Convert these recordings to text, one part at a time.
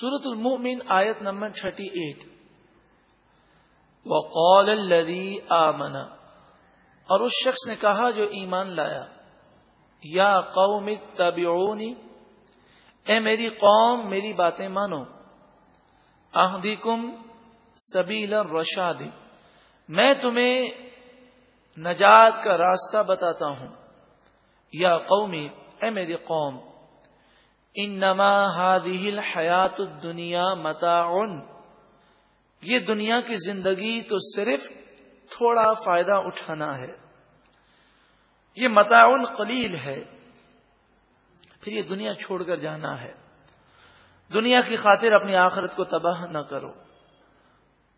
سورت المؤمن آیت نمبر تھرٹی ایٹ۔ وقال الذي آمن۔ اور اس شخص نے کہا جو ایمان لایا، یا قوم تبعونی اے میری قوم، میری باتیں مانو۔ اہدیکم سبیل الرشاد۔ میں تمہیں نجات کا راستہ بتاتا ہوں۔ یا قومی، اے میری قوم انما هذه الحیات الدنیا متاع یہ دنیا کی زندگی تو صرف تھوڑا فائدہ اٹھانا ہے۔ یہ متاع قلیل ہے۔ پھر یہ دنیا چھوڑ کر جانا ہے۔ دنیا کی خاطر اپنی آخرت کو تباہ نہ کرو۔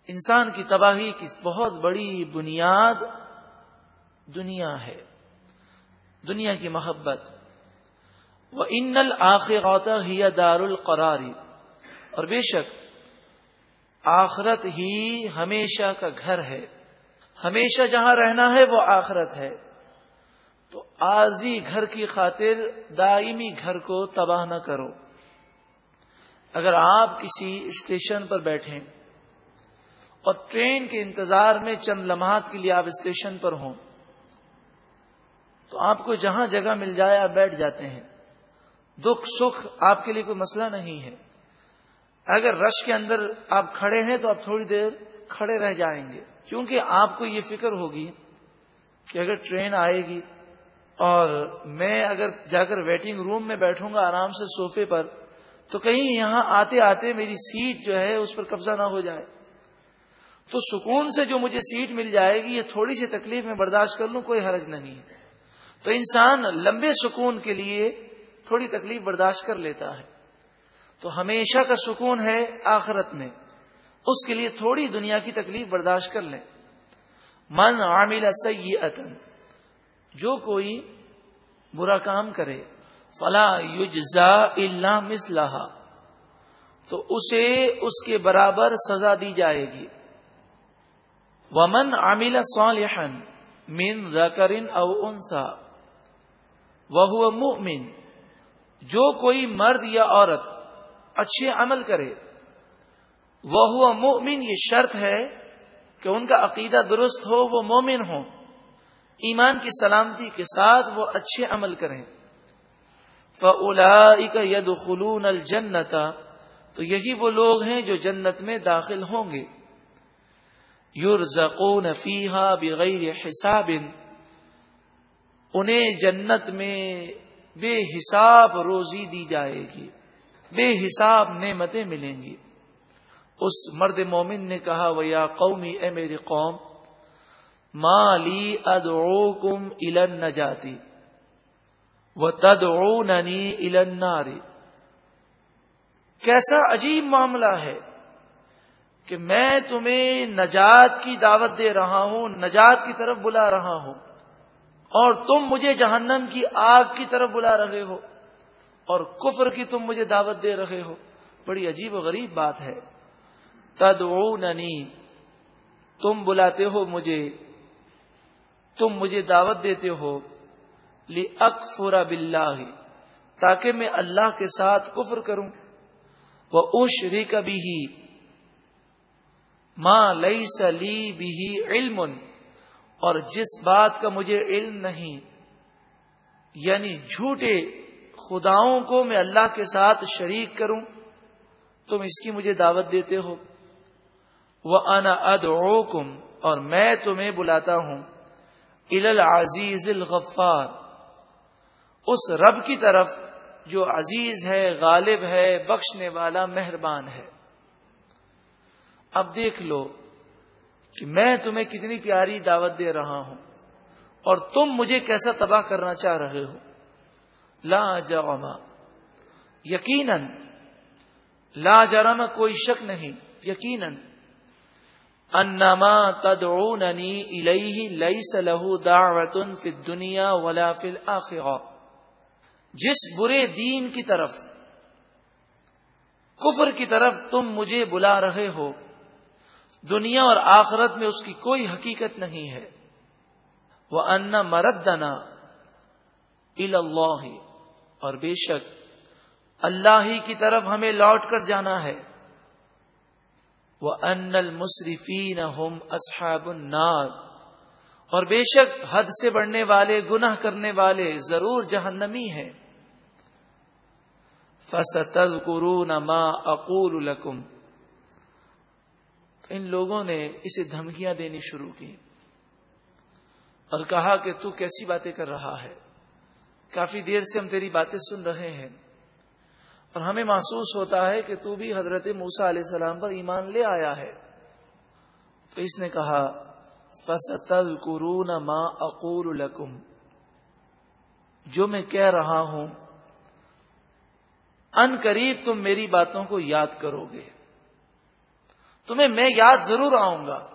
انسان کی تباہی کی بہت بڑی بنیاد دنیا ہے۔ دنیا کی محبت۔ وہ ان الآخرات ہی دار القراری اور بے شک، آخرت ہی ہمیشہ کا گھر ہے۔ ہمیشہ جہاں رہنا ہے وہ آخرت ہے۔ تو آزی گھر کی خاطر دائمی گھر کو تباہ نہ کرو۔ اگر آپ کسی اسٹیشن پر بیٹھیں اور ٹرین کے انتظار میں چند لمحات کے لیے آپ اسٹیشن پر ہوں، تو آپ کو جہاں جگہ مل جائے آپ بیٹھ جاتے ہیں۔ دکھ سکھ آپ کے لیے کوئی مسئلہ نہیں ہے۔ اگر رش کے اندر آپ کھڑے ہیں تو آپ تھوڑی دیر کھڑے رہ جائیں گے۔ کیونکہ آپ کو یہ فکر ہوگی کہ اگر ٹرین آئے گی اور میں اگر جا کر ویٹنگ روم میں بیٹھوں گا آرام سے سوفے پر، تو کہیں یہاں آتے آتے میری سیٹ جو ہے اس پر قبضہ نہ ہو جائے۔ تو سکون سے جو مجھے سیٹ مل جائے گی، یہ تھوڑی سی تکلیف میں برداشت کر لوں، کوئی حرج نہیں۔ تو انسان لمبے سکون کے لیے تھوڑی تکلیف برداشت کر لیتا ہے۔ تو ہمیشہ کا سکون ہے آخرت میں۔ اس کے لیے تھوڑی دنیا کی تکلیف برداشت کر لیں۔ من عامل سیئتن جو کوئی برا کام کرے، فلا یجزا الا مثلها تو اسے اس کے برابر سزا دی جائے گی۔ ومن عامل صالحا من ذکر او انثى، وهو مؤمن۔ جو کوئی مرد یا عورت اچھے عمل کرے وہ ہوا مومن یہ شرط ہے کہ ان کا عقیدہ درست ہو، وہ مومن ہو ایمان کی سلامتی کے ساتھ وہ اچھے عمل کریں۔ فلا ید خلون الجنتا تو یہی وہ لوگ ہیں جو جنت میں داخل ہوں گے۔ یور زقون فیحا بغیر حساب، انہیں جنت میں بے حساب روزی دی جائے گی، بے حساب نعمتیں ملیں گی۔ اس مرد مومن نے کہا وہ یا قومی اے میری قوم مالی ادعو کم الن نہ جاتی وہ تدعو ننی الن ناری کیسا عجیب معاملہ ہے کہ میں تمہیں نجات کی دعوت دے رہا ہوں، نجات کی طرف بلا رہا ہوں۔ اور تم مجھے جہنم کی آگ کی طرف بلا رہے ہو اور کفر کی تم مجھے دعوت دے رہے ہو بڑی عجیب و غریب بات ہے۔ تدعوننی، تم بلاتے ہو مجھے، تم مجھے دعوت دیتے ہو لی اکفر بلّہ تاکہ میں اللہ کے ساتھ کفر کروں۔ وہ اوش ری کبھی ماں لئی سلی بھی علم۔ اور جس بات کا مجھے علم نہیں یعنی جھوٹے خداؤں کو میں اللہ کے ساتھ شریک کروں، تم اس کی مجھے دعوت دیتے ہو۔ وہ انا اد اور میں تمہیں بلاتا ہوں۔ ال العزیز الغفار۔ اس رب کی طرف جو عزیز ہے، غالب ہے، بخشنے والا، مہربان ہے۔ اب دیکھ لو کہ میں تمہیں کتنی پیاری دعوت دے رہا ہوں اور تم مجھے کیسا تباہ کرنا چاہ رہے ہو۔ لا جرم۔ یقیناً لا جرم کوئی شک نہیں۔ یقیناً انما تدعوننی الیہ لیس له دعوت فی الدنیا ولا فی الاخرہ۔ جس برے دین کی طرف، کفر کی طرف تم مجھے بلا رہے ہو دنیا اور آخرت میں اس کی کوئی حقیقت نہیں ہے۔ وہ ان مردنا اللہ اور بے شک، اللہ ہی کی طرف ہمیں لوٹ کر جانا ہے۔ وہ ان المصرفین ہم اصحاب النار۔ اور بے شک، حد سے بڑھنے والے، گناہ کرنے والے ضرور جہنمی ہیں۔ فصل قرون ما اقول لکم ان لوگوں نے اسے دھمکیاں دینی شروع کی اور کہا کہ تو کیسی باتیں کر رہا ہے؟ کافی دیر سے ہم تیری باتیں سن رہے ہیں اور ہمیں محسوس ہوتا ہے کہ تو بھی حضرت موسا علیہ السلام پر ایمان لے آیا ہے۔ تو اس نے کہا فصل قرون ماں اقول لکم جو میں کہہ رہا ہوں، ان قریب تم میری باتوں کو یاد کرو گے۔ تمہیں میں یاد ضرور آؤں گا۔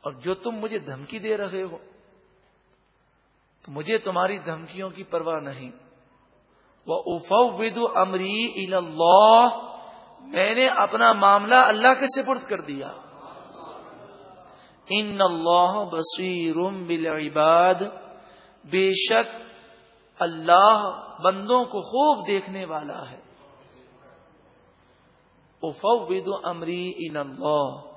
اور جو تم مجھے دھمکی دے رہے ہو تو مجھے تمہاری دھمکیوں کی پرواہ نہیں۔ وہ افوید امری اللہ میں نے اپنا معاملہ اللہ کے سپرد کر دیا۔ ان اللہ بصیر بالعباد، بے شک اللہ بندوں کو خوب دیکھنے والا ہے۔ افوید امری اللہ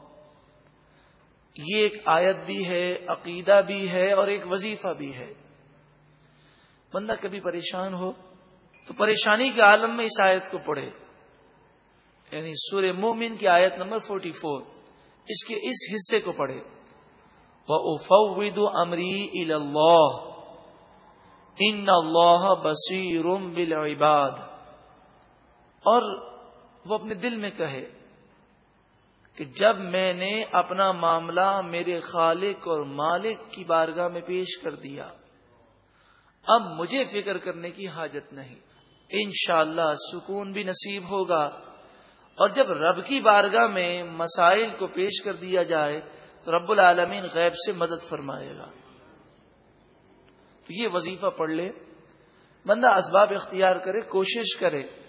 یہ ایک آیت بھی ہے، عقیدہ بھی ہے اور ایک وظیفہ بھی ہے۔ بندہ کبھی پریشان ہو تو پریشانی کے عالم میں اس آیت کو پڑھے۔ یعنی سورہ مومن کی آیت نمبر فورٹی فور اس کے اس حصے کو پڑھے۔ وہ افوید امری اللہ ان اللہ بصیر بالعباد۔ اور وہ اپنے دل میں کہے کہ جب میں نے اپنا معاملہ میرے خالق اور مالک کی بارگاہ میں پیش کر دیا، اب مجھے فکر کرنے کی حاجت نہیں۔ انشاءاللہ اللہ سکون بھی نصیب ہوگا۔ اور جب رب کی بارگاہ میں مسائل کو پیش کر دیا جائے، تو رب العالمین غیب سے مدد فرمائے گا۔ تو یہ وظیفہ پڑھ لے۔ بندہ اسباب اختیار کرے، کوشش کرے۔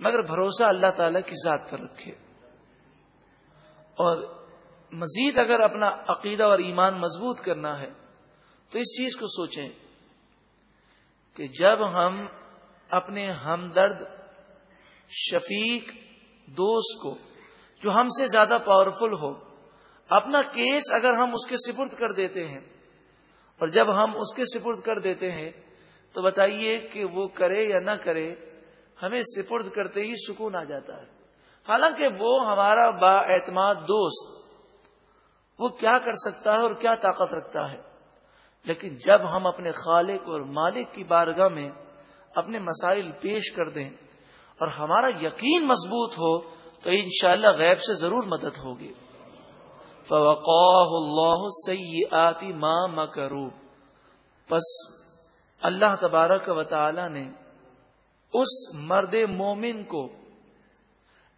مگر بھروسہ اللہ تعالی کی ذات پر رکھے۔ اور مزید اگر اپنا عقیدہ اور ایمان مضبوط کرنا ہے، تو اس چیز کو سوچیں کہ جب ہم اپنے ہمدرد، شفیق دوست کو، جو ہم سے زیادہ پاورفل ہو، اپنا کیس اگر ہم اس کے سپرد کر دیتے ہیں، اور جب ہم اس کے سپرد کر دیتے ہیں، تو بتائیے کہ وہ کرے یا نہ کرے ہمیں سپرد کرتے ہی سکون آ جاتا ہے۔ حالانکہ وہ ہمارا با اعتماد دوست، وہ کیا کر سکتا ہے اور کیا طاقت رکھتا ہے؟ لیکن جب ہم اپنے خالق اور مالک کی بارگاہ میں اپنے مسائل پیش کر دیں اور ہمارا یقین مضبوط ہو، تو انشاءاللہ غیب سے ضرور مدد ہوگی۔ فوقاہ اللہ سیئاتی ما مکرو پس اللہ تبارک و تعالی نے اس مرد مومن کو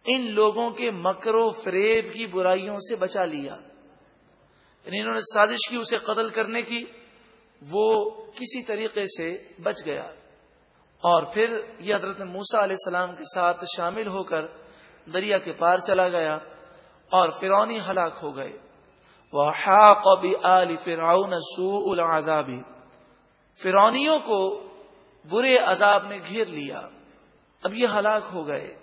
ان لوگوں کے مکر و فریب کی برائیوں سے بچا لیا۔ یعنی انہوں نے سازش کی، اسے قتل کرنے کی، وہ کسی طریقے سے بچ گیا۔ اور پھر یہ حضرت موسا علیہ السلام کے ساتھ شامل ہو کر دریا کے پار چلا گیا اور فرونی ہلاک ہو گئے۔ وہ فرعون سوء العذاب۔ فرونیوں کو برے عذاب نے گھیر لیا۔ اب یہ ہلاک ہو گئے۔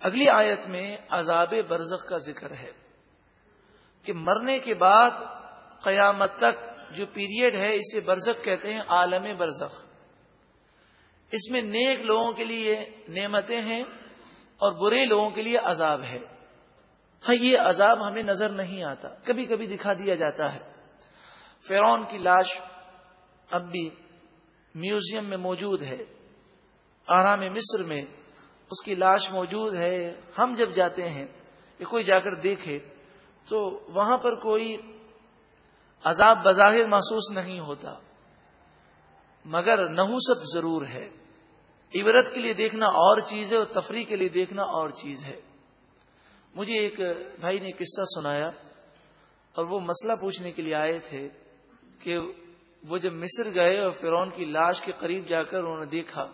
اگلی آیت میں عذاب برزخ کا ذکر ہے کہ مرنے کے بعد قیامت تک جو پیریڈ ہے اسے برزخ کہتے ہیں، عالم برزخ۔ اس میں نیک لوگوں کے لیے نعمتیں ہیں اور برے لوگوں کے لیے عذاب ہے۔ ہاں یہ عذاب ہمیں نظر نہیں آتا، کبھی کبھی دکھا دیا جاتا ہے۔ فرون کی لاش اب بھی میوزیم میں موجود ہے، آرام مصر میں اس کی لاش موجود ہے۔ ہم جب جاتے ہیں، کہ کوئی جا کر دیکھے، تو وہاں پر کوئی عذاب بظاہر محسوس نہیں ہوتا۔ مگر نحوست ضرور ہے۔ عبرت کے لیے دیکھنا اور چیز ہے اور تفریح کے لیے دیکھنا اور چیز ہے۔ مجھے ایک بھائی نے قصہ سنایا اور وہ مسئلہ پوچھنے کے لیے آئے تھے کہ وہ جب مصر گئے اور فرون کی لاش کے قریب جا کر انہوں نے دیکھا،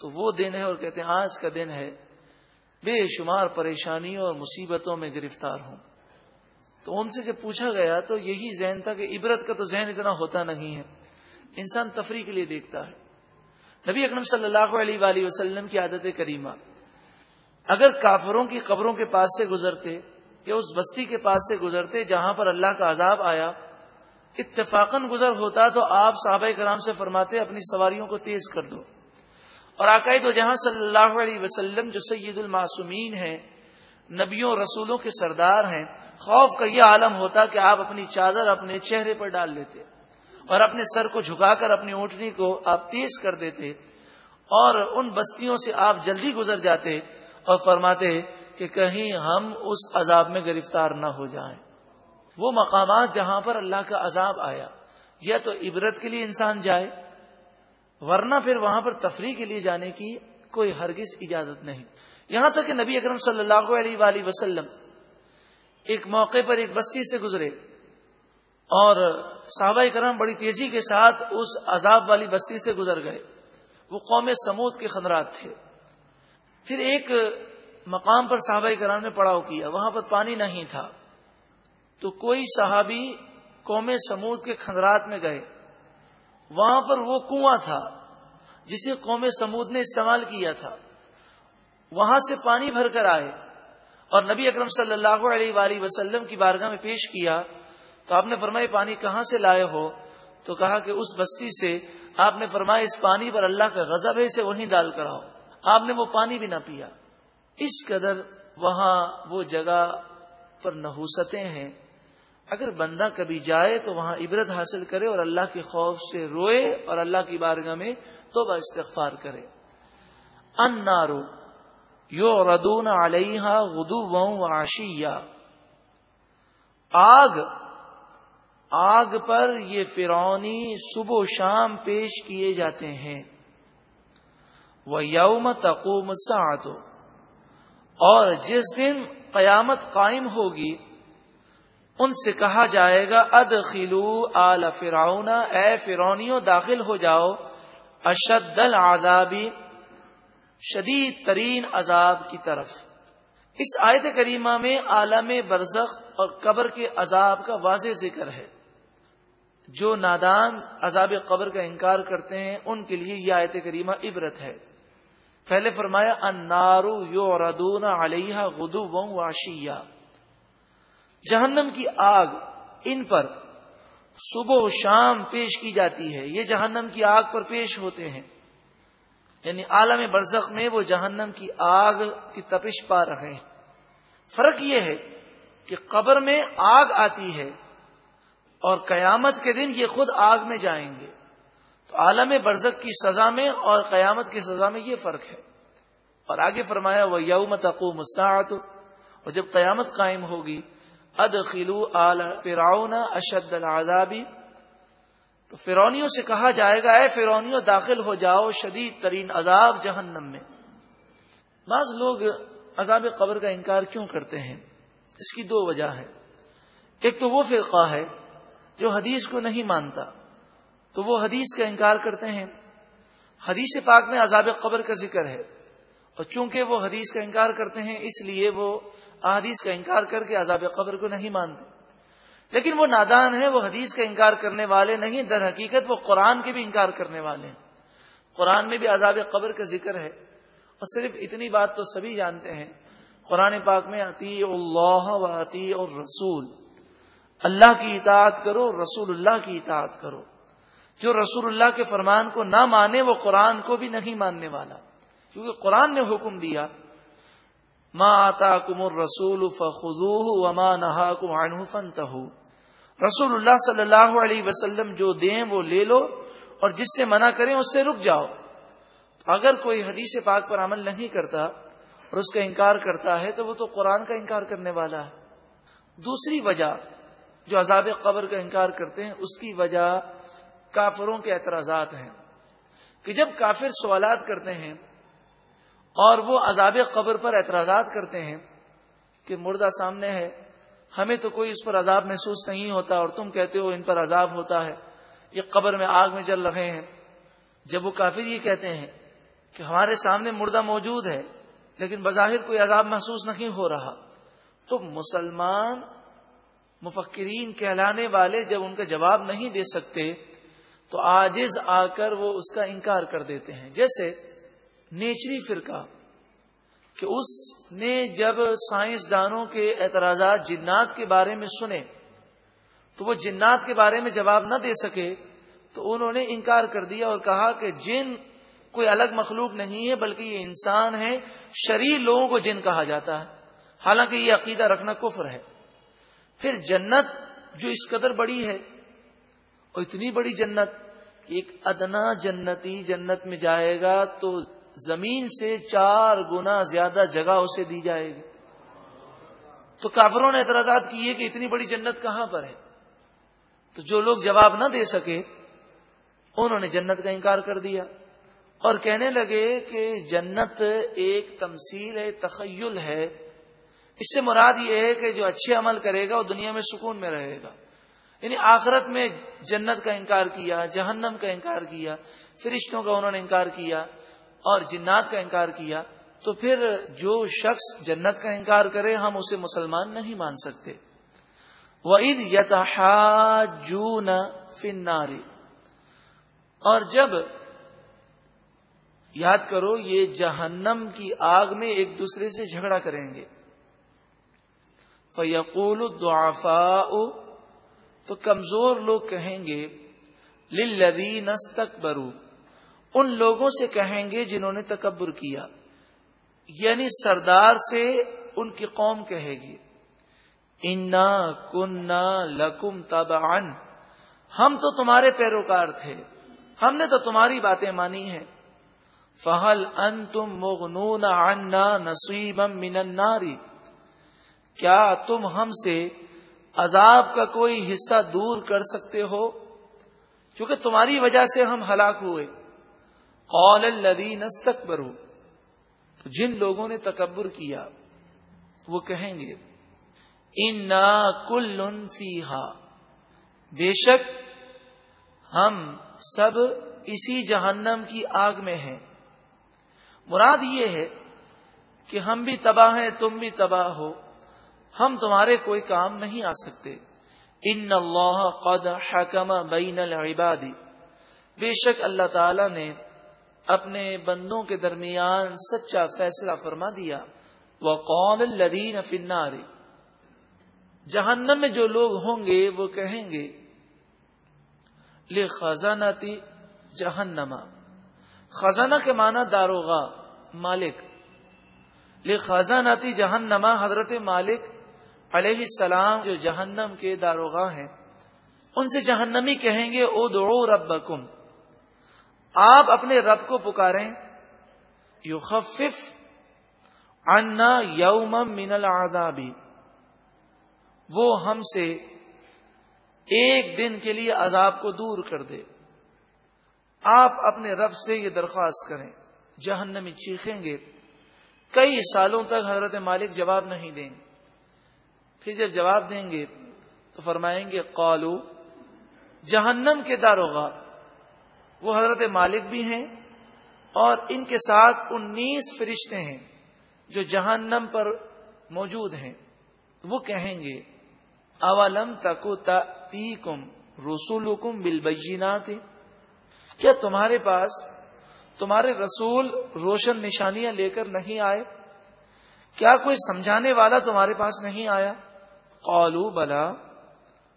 تو وہ دن ہے اور کہتے ہیں، آج کا دن ہے، بے شمار پریشانیوں اور مصیبتوں میں گرفتار ہوں۔ تو ان سے جب پوچھا گیا تو یہی ذہن تھا کہ عبرت کا تو ذہن اتنا ہوتا نہیں ہے، انسان تفریح کے لیے دیکھتا ہے۔ نبی اکرم صلی اللہ علیہ وآلہ وسلم کی عادت کریمہ، اگر کافروں کی قبروں کے پاس سے گزرتے، یا اس بستی کے پاس سے گزرتے جہاں پر اللہ کا عذاب آیا اتفاقن گزر ہوتا تو آپ صحابہ کرام سے فرماتے، اپنی سواریوں کو تیز کر دو۔ اور عقائد و جہاں صلی اللہ علیہ وسلم جو سید المعصومین ہیں، نبیوں رسولوں کے سردار ہیں، خوف کا یہ عالم ہوتا کہ آپ اپنی چادر اپنے چہرے پر ڈال لیتے اور اپنے سر کو جھکا کر اپنی اونٹنی کو آپ تیز کر دیتے اور ان بستیوں سے آپ جلدی گزر جاتے اور فرماتے کہ کہیں ہم اس عذاب میں گرفتار نہ ہو جائیں۔ وہ مقامات جہاں پر اللہ کا عذاب آیا، یا تو عبرت کے لیے انسان جائے، ورنہ پھر وہاں پر تفریح کے لیے جانے کی کوئی ہرگز اجازت نہیں۔ یہاں تک کہ نبی اکرم صلی اللہ علیہ وآلہ وسلم ایک موقع پر ایک بستی سے گزرے اور صحابہ کرم بڑی تیزی کے ساتھ اس عذاب والی بستی سے گزر گئے۔ وہ قوم سمود کے خندرات تھے۔ پھر ایک مقام پر صحابہ کرام نے پڑاؤ کیا، وہاں پر پانی نہیں تھا۔ تو کوئی صحابی قوم سمود کے کھندرات میں گئے۔ وہاں پر وہ کنواں تھا جسے قوم سمود نے استعمال کیا تھا۔ وہاں سے پانی بھر کر آئے اور نبی اکرم صلی اللہ علیہ وآلہ وسلم کی بارگاہ میں پیش کیا تو آپ نے فرمایا، پانی کہاں سے لائے ہو؟ تو کہا کہ اس بستی سے آپ نے فرمایا، اس پانی پر اللہ کا غضب ہے، اسے وہیں ڈال کر آؤ۔ آپ نے وہ پانی بھی نہ پیا۔ اس قدر وہاں وہ جگہ پر نحوستیں ہیں۔ اگر بندہ کبھی جائے تو وہاں عبرت حاصل کرے اور اللہ کے خوف سے روئے اور اللہ کی بارگاہ میں تو استغفار کرے۔ ان نارو یو ردون علیہ غدو و آشیا آگ آگ پر یہ فرونی صبح و شام پیش کیے جاتے ہیں۔ وہ یوم تقوم سات اور جس دن قیامت قائم ہوگی ان سے کہا جائے گا اد خلو آل فراؤن اے فرونیوں داخل ہو جاؤ۔ اشد العذابی شدید ترین عذاب کی طرف۔ اس آیت کریمہ میں عالم برزخ اور قبر کے عذاب کا واضح ذکر ہے۔ جو نادان عذاب قبر کا انکار کرتے ہیں، ان کے لیے یہ آیت کریمہ عبرت ہے۔ پہلے فرمایا ان نارو یو ردون علیہ غدو واشیا جہنم کی آگ ان پر صبح و شام پیش کی جاتی ہے۔ یہ جہنم کی آگ پر پیش ہوتے ہیں۔ یعنی عالم برزخ میں وہ جہنم کی آگ کی تپش پا رہے ہیں۔ فرق یہ ہے کہ قبر میں آگ آتی ہے اور قیامت کے دن یہ خود آگ میں جائیں گے۔ تو عالم برزخ کی سزا میں اور قیامت کی سزا میں یہ فرق ہے۔ اور آگے فرمایا وہ یوم تقو مساط اور جب قیامت قائم ہوگی ادخلو آل فراؤن اشد العذابی تو فرونیوں سے کہا جائے گا، اے فرونیوں داخل ہو جاؤ شدید ترین عذاب جہنم میں۔ بعض لوگ عذاب قبر کا انکار کیوں کرتے ہیں؟ اس کی دو وجہ ہے۔ ایک تو وہ فرقہ ہے جو حدیث کو نہیں مانتا، تو وہ حدیث کا انکار کرتے ہیں۔ حدیث پاک میں عذاب قبر کا ذکر ہے۔ اور چونکہ وہ حدیث کا انکار کرتے ہیں، اس لیے وہ احادیث کا انکار کر کے عذاب قبر کو نہیں مانتے۔ لیکن وہ نادان ہیں، وہ حدیث کا انکار کرنے والے نہیں، در حقیقت وہ قرآن کے بھی انکار کرنے والے ہیں۔ قرآن میں بھی عذاب قبر کا ذکر ہے۔ اور صرف اتنی بات تو سبھی جانتے ہیں۔ قرآن پاک میں آتی اللہ و آتی اور رسول اللہ کی اطاعت کرو، رسول اللہ کی اطاعت کرو۔ جو رسول اللہ کے فرمان کو نہ مانے، وہ قرآن کو بھی نہیں ماننے والا۔ کیونکہ قرآن نے حکم دیا، ما آتا کمر رسول وما نہا کم فن رسول اللہ صلی اللہ علیہ وسلم جو دیں وہ لے لو اور جس سے منع کریں اس سے رک جاؤ۔ اگر کوئی حدیث پاک پر عمل نہیں کرتا اور اس کا انکار کرتا ہے تو وہ تو قرآن کا انکار کرنے والا ہے۔ دوسری وجہ جو عذاب قبر کا انکار کرتے ہیں، اس کی وجہ کافروں کے اعتراضات ہیں۔ کہ جب کافر سوالات کرتے ہیں اور وہ عذاب قبر پر اعتراضات کرتے ہیں کہ مردہ سامنے ہے۔ ہمیں تو کوئی اس پر عذاب محسوس نہیں ہوتا اور تم کہتے ہو ان پر عذاب ہوتا ہے۔ یہ قبر میں آگ میں جل رہے ہیں۔ جب وہ کافر یہ کہتے ہیں کہ ہمارے سامنے مردہ موجود ہے، لیکن بظاہر کوئی عذاب محسوس نہیں ہو رہا، تو مسلمان مفکرین کہلانے والے جب ان کا جواب نہیں دے سکتے، تو آجز آ کر وہ اس کا انکار کر دیتے ہیں۔ جیسے نیچری فرقہ کہ اس نے جب سائنسدانوں کے اعتراضات جنات کے بارے میں سنے، تو وہ جنات کے بارے میں جواب نہ دے سکے، تو انہوں نے انکار کر دیا اور کہا کہ جن کوئی الگ مخلوق نہیں ہے، بلکہ یہ انسان ہے، شریر لوگوں کو جن کہا جاتا ہے۔ حالانکہ یہ عقیدہ رکھنا کفر ہے۔ پھر جنت جو اس قدر بڑی ہے اور اتنی بڑی جنت کہ ایک ادنا جنتی جنت میں جائے گا تو زمین سے چار گنا زیادہ جگہ اسے دی جائے گی۔ تو کافروں نے اعتراضات کیے کہ اتنی بڑی جنت کہاں پر ہے؟ تو جو لوگ جواب نہ دے سکے، انہوں نے جنت کا انکار کر دیا۔ اور کہنے لگے کہ جنت ایک تمثیل ہے، تخیل ہے۔ اس سے مراد یہ ہے کہ جو اچھے عمل کرے گا، وہ دنیا میں سکون میں رہے گا۔ یعنی آخرت میں جنت کا انکار کیا، جہنم کا انکار کیا، فرشتوں کا انہوں نے انکار کیا۔ اور جنات کا انکار کیا، تو پھر جو شخص جنت کا انکار کرے، ہم اسے مسلمان نہیں مان سکتے۔ وعید یتحاجون فناری اور جب یاد کرو، یہ جہنم کی آگ میں ایک دوسرے سے جھگڑا کریں گے۔ فیقول دعفا تو کمزور لوگ کہیں گے للذین استکبروا ان لوگوں سے کہیں گے جنہوں نے تکبر کیا۔ یعنی سردار سے ان کی قوم کہے گی، انا کننا لکم تب ہم تو تمہارے پیروکار تھے، ہم نے تو تمہاری باتیں مانی ہیں۔ فہل ان تم مغنون عنا نصیب من الناری کیا تم ہم سے عذاب کا کوئی حصہ دور کر سکتے ہو؟ کیونکہ تمہاری وجہ سے ہم ہلاک ہوئے۔ قول الذین استکبروا. تو جن لوگوں نے تکبر کیا، وہ کہیں گے، انا کل فیہا. بے شک، ہم سب اسی جہنم کی آگ میں ہیں۔ مراد یہ ہے کہ ہم بھی تباہ ہیں، تم بھی تباہ ہو۔ ہم تمہارے کوئی کام نہیں آ سکتے۔ ان اللہ قد حکم بین العباد۔ بے شک اللہ تعالی نے اپنے بندوں کے درمیان سچا فیصلہ فرما دیا۔ وہ قول الدین فنار جہنم میں جو لوگ ہوں گے وہ کہیں گے لے خزانتی جہنما خزانہ کے معنی داروغا مالک۔ لے خزانتی جہنما حضرت مالک علیہ السلام جو جہنم کے داروغ ہیں۔ ان سے جہنمی کہیں گے او دو ربکم۔ آپ اپنے رب کو پکاریں۔ یو خفف انا یوم من العذابی وہ ہم سے ایک دن کے لیے عذاب کو دور کر دے۔ آپ اپنے رب سے یہ درخواست کریں۔ جہنمی چیخیں گے۔ کئی سالوں تک حضرت مالک جواب نہیں دیں۔ گے پھر جب جواب دیں گے تو فرمائیں گے، قالو، جہنم کے داروغ وہ حضرت مالک بھی ہیں اور ان کے ساتھ انیس فرشتے ہیں جو جہنم پر موجود ہیں۔ وہ کہیں گے، اولم تکو تی کم رسول کم کیا تمہارے پاس تمہارے رسول روشن نشانیاں لے کر نہیں آئے؟ کیا کوئی سمجھانے والا تمہارے پاس نہیں آیا؟ قالو، بلا.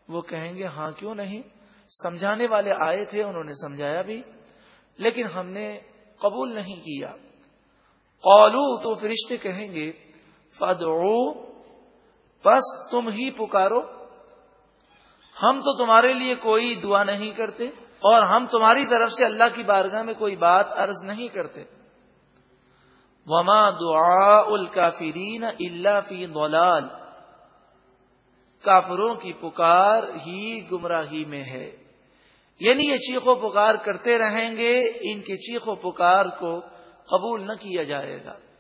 وہ کہیں گے ہاں کیوں نہیں؟ سمجھانے والے آئے تھے، انہوں نے سمجھایا بھی، لیکن ہم نے قبول نہیں کیا۔ قالو تو فرشتے کہیں گے فدعو بس تم ہی پکارو۔ ہم تو تمہارے لیے کوئی دعا نہیں کرتے، اور ہم تمہاری طرف سے اللہ کی بارگاہ میں کوئی بات عرض نہیں کرتے۔ وما دعا الکافرین اللہ فی ضلال۔ کافروں کی پکار ہی گمراہی میں ہے۔ یعنی یہ چیخ و پکار کرتے رہیں گے، ان کی چیخ و پکار کو قبول نہ کیا جائے گا۔